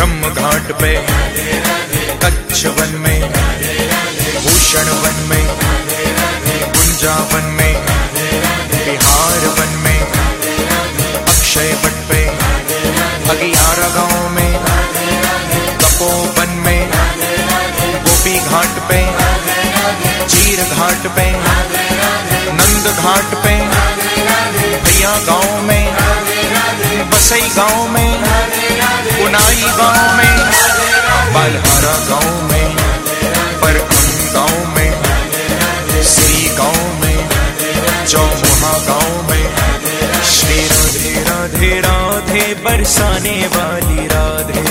ब्रह्म घाट पे कच्छ वन में भूषण वन में गुंजा वन में बिहार वन में अक्षय वट पे अगियारा गाँव में, तपोवन में गोपी घाट पे चीर घाट पे नंद घाट पे, भैया गाँव में, बसई गाँव में उनाई गाँव में, बालहारा गाँव में परखम गाँव में, श्री गाँव में, चौमुहा गाँव में, श्री राधे राधे राधे बरसाने वाली राधे।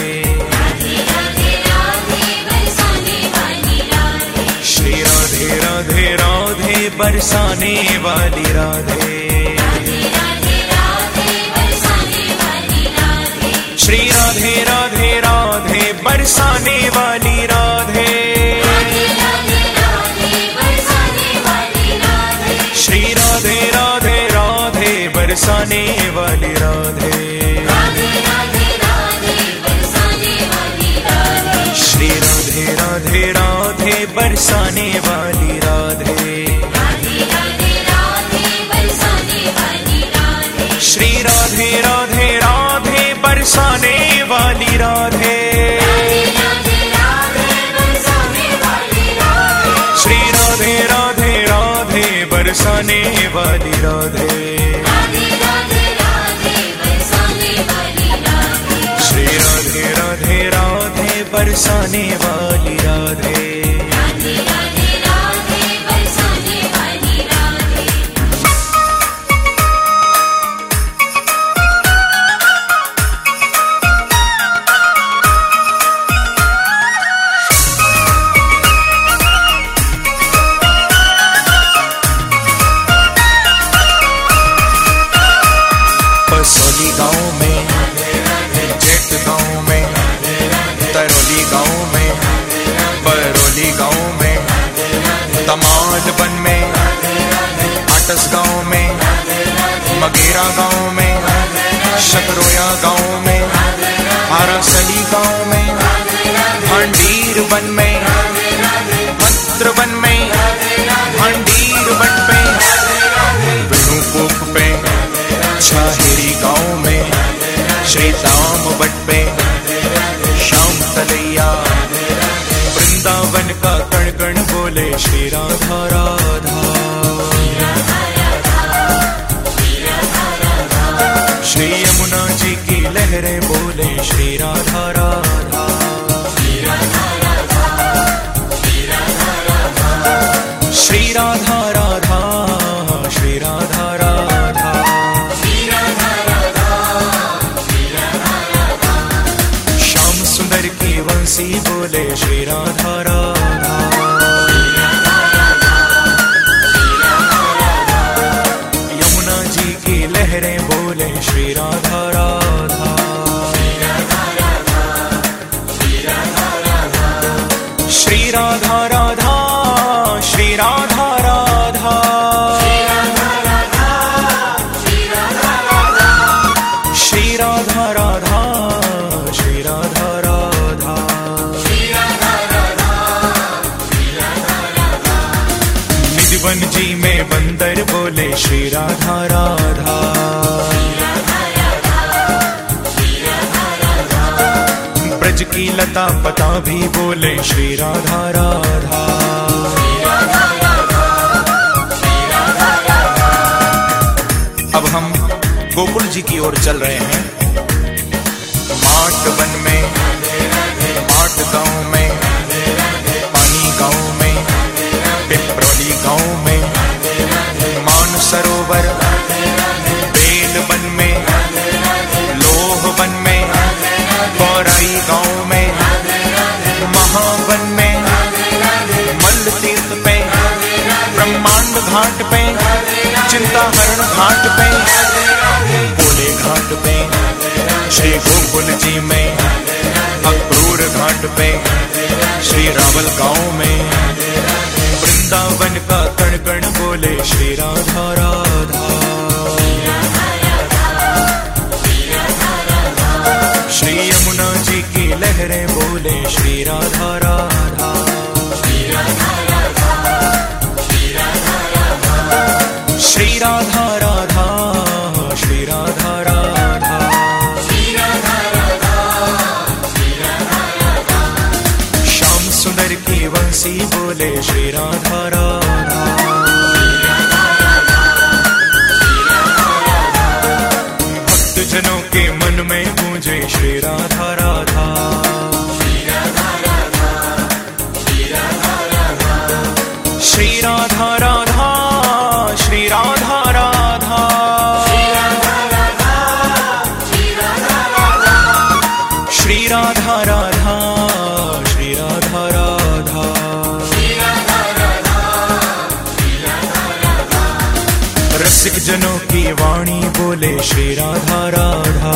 श्री राधे राधे राधे बरसाने वाली राधे। श्री राधे राधे राधे बरसाने वाली राधे श्री राधे राधे राधे बरसाने वाली राधे श्री राधे राधे राधे बरसाने वाली राधे श्री राधे राधे राधे बरसाने वाली राधे। श्री राधे राधे राधे, बरसाने वाली राधे। श्री राधे राधे राधे, बरसाने वाली मगेरा गाँव में, शकरोया गाँव में हारासली गाँव में, भांडीर वन में मंत्र वन में, भांडीर वन पे विष्णुपुक पे छाहेरी गाँव में श्री दाम बट पे, श्याम तलैया, वृंदावन का कण कण बोले श्री राधा। की लहरें बोले श्री राधा राधा। श्री राधा राधा, श्री राधा राधा। श्याम सुंदर की वंशी बोले श्री राधा राधा। यमुना जी की लहरें बोले श्री राधा राधा। राधा, श्री राधा राधा। निधिवन जी में बंदर बोले, श्री राधा राधा। ब्रज की लता पता भी बोले, श्री राधा राधा। अब हम गोकुल जी की ओर चल रहे हैं। माट वन में माट गाँव में पानी गाँव में, पिपरौली गाँव में, मान सरोवर, बेल वन में, लोह वन में गौराई गाँव में, महावन में मल्ल तीर्थ पे, ब्रह्मांड घाट पे चिंता हरण घाट पे श्री गोकुल जी में, अक्रूर घाट पे, श्री रावल गाँव में। वृंदावन का कण कण बोले श्री राधा राधा। श्री यमुना जी की लहरें बोले श्री राधा राधा। श्री राधा राधा। राधा राधा, श्री राधा राधा। रसिक जनों की वाणी बोले श्री राधा राधा।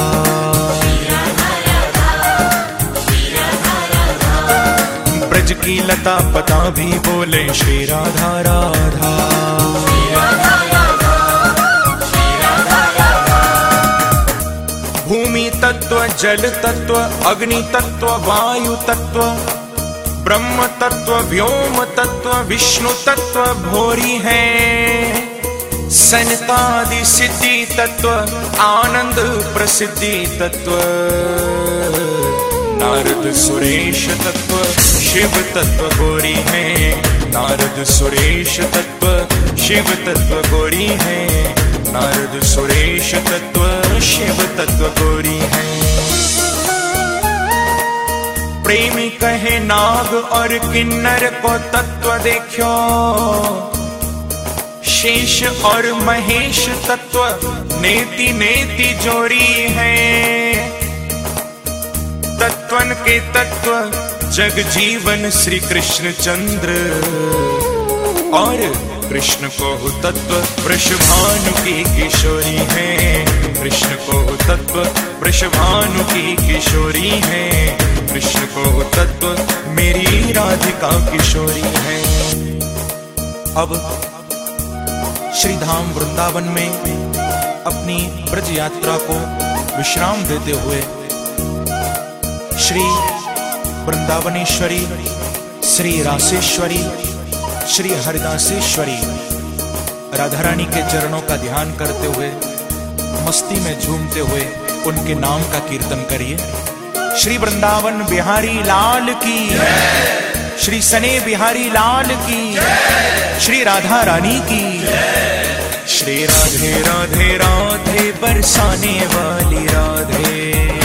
ब्रज की लता पता भी बोले श्री राधा राधा। तत्व, जल तत्व, अग्नि तत्व, वायु तत्व, ब्रह्म तत्व, व्योम तत्व, विष्णु तत्व, भोरी है। सनकादि सिद्धि तत्व, आनंद प्रसिद्धि तत्व। नारद सुरेश तत्व, शिव तत्व गोरी है। नारद सुरेश तत्व, शिव तत्व गोरी है। नारद सुरेश तत्व शिव तत्व गोरी है। प्रेमी कहे नाग और किन्नर को तत्व देखो शेष और महेश तत्व नेति नेति जोड़ी है। तत्वन के तत्व जग जीवन श्री कृष्ण चंद्र। और कृष्ण को तत्व वृषभानु की किशोरी है। कृष्ण को तत्व वृषभानु की किशोरी है। कृष्ण को तत्व मेरी राधिका किशोरी है। अब श्री धाम वृंदावन में अपनी ब्रज यात्रा को विश्राम देते हुए श्री वृंदावनेश्वरी, श्री राशेश्वरी, श्री हरिदासेश्वरी राधा रानी के चरणों का ध्यान करते हुए मस्ती में झूमते हुए उनके नाम का कीर्तन करिए। श्री वृंदावन बिहारी लाल की श्री सने बिहारी लाल की श्री राधा रानी की श्री राधे राधे राधे बरसाने वाली राधे।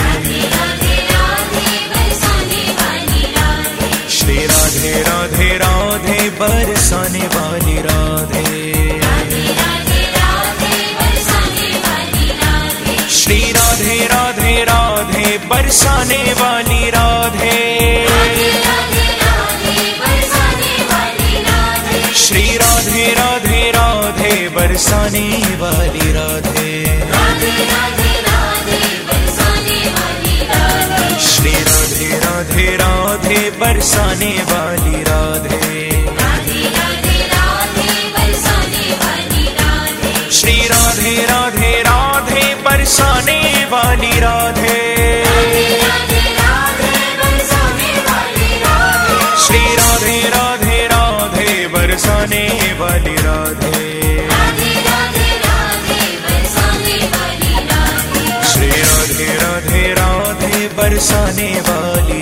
बरसाने वाली राधे श्री राधे राधे राधे, बरसाने वाली राधे श्री राधे राधे राधे, बरसाने वाली राधे श्री राधे राधे राधे, बरसाने वाली राधे बरसाने वाली।